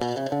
Uh...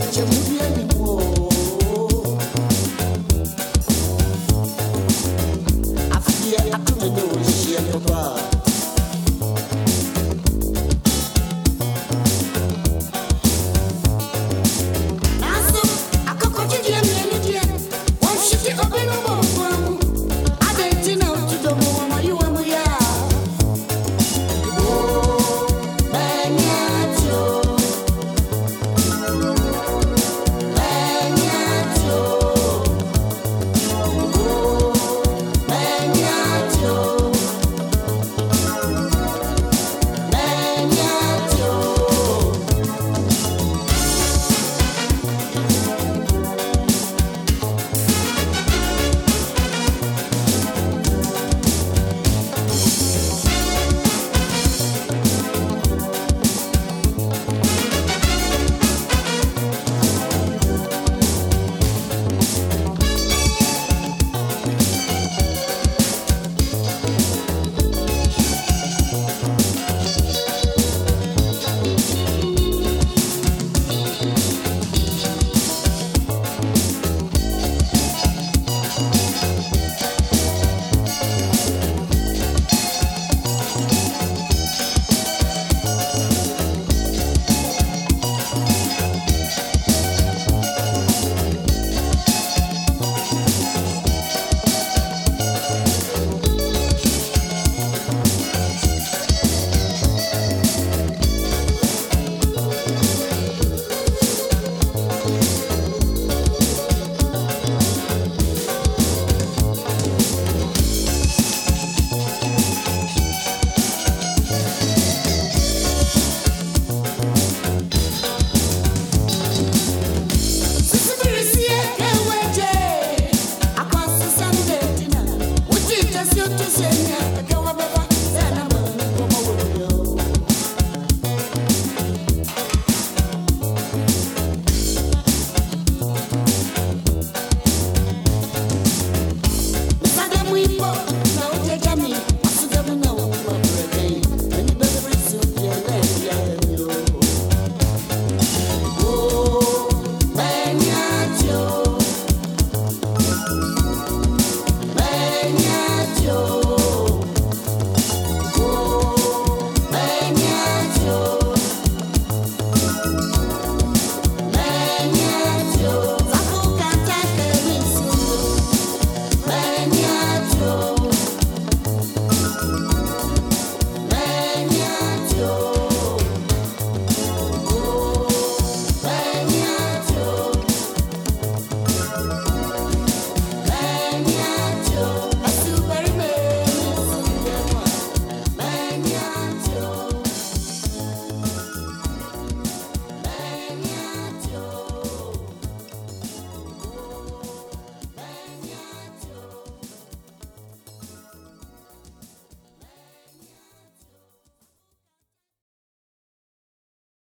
Oh,